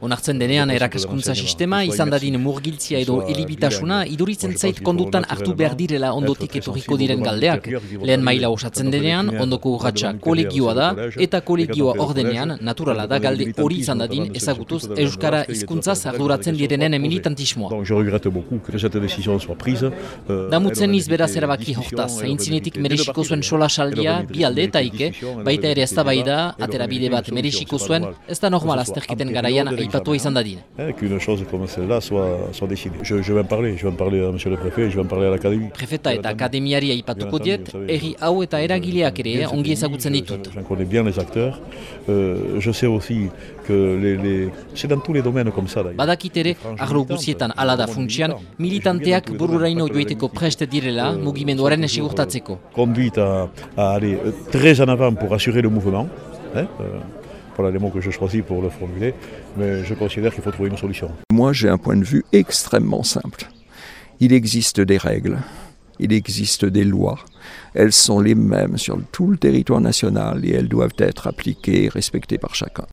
Onartzen denean erakaskuntza sistema, izan dadin murgiltzia edo elibitasuna, iduritzen zait kondutan hartu behar direla ondotik etorriko diren galdeak. Lehen maila osatzen denean, ondoko urratxa kolegioa da, eta kolegioa ordenean, naturala da galde hori izan dadin ezagutuz Euskara hizkuntza arduratzen direnen militantismoa. Euh, Damutzen izberaz erabaki hortaz, haintzinetik merexiko zuen sola saldia, bi alde eta ike, baita ere ez da bai da, atera bide bat merexiko zuen, ez da normal azterketen garaian aipatua izan dadin. Eh, Qu'une chose comme celle-là soit, soit décidée. Je, je vais en parler, je vais en parler à monsieur le préfet, je vais en parler à l'académie. Prefeta eta akademiari aipatuko diet, erri hau eta eragileak ere eh, ongi ezagutzen ditut. J'en connais bien les acteurs. Euh, je sais aussi que les, les... c'est dans tous les domaines comme ça d'ailleurs. Badakit ere, arlo guzietan ala da funtsian, militanteak bururaino joiteko prest direla mugimenduaren esigurtatzeko. Conduite à, à aller euh, très en avant pour assurer le mouvement. Hein, euh, voilà les mots que je choisis pour le formuler, mais je considère qu'il faut trouver une solution. Moi, j'ai un point de vue extrêmement simple. Il existe des règles, il existe des lois. Elles sont les mêmes sur tout le territoire national et elles doivent être appliquées et respectées par chacun.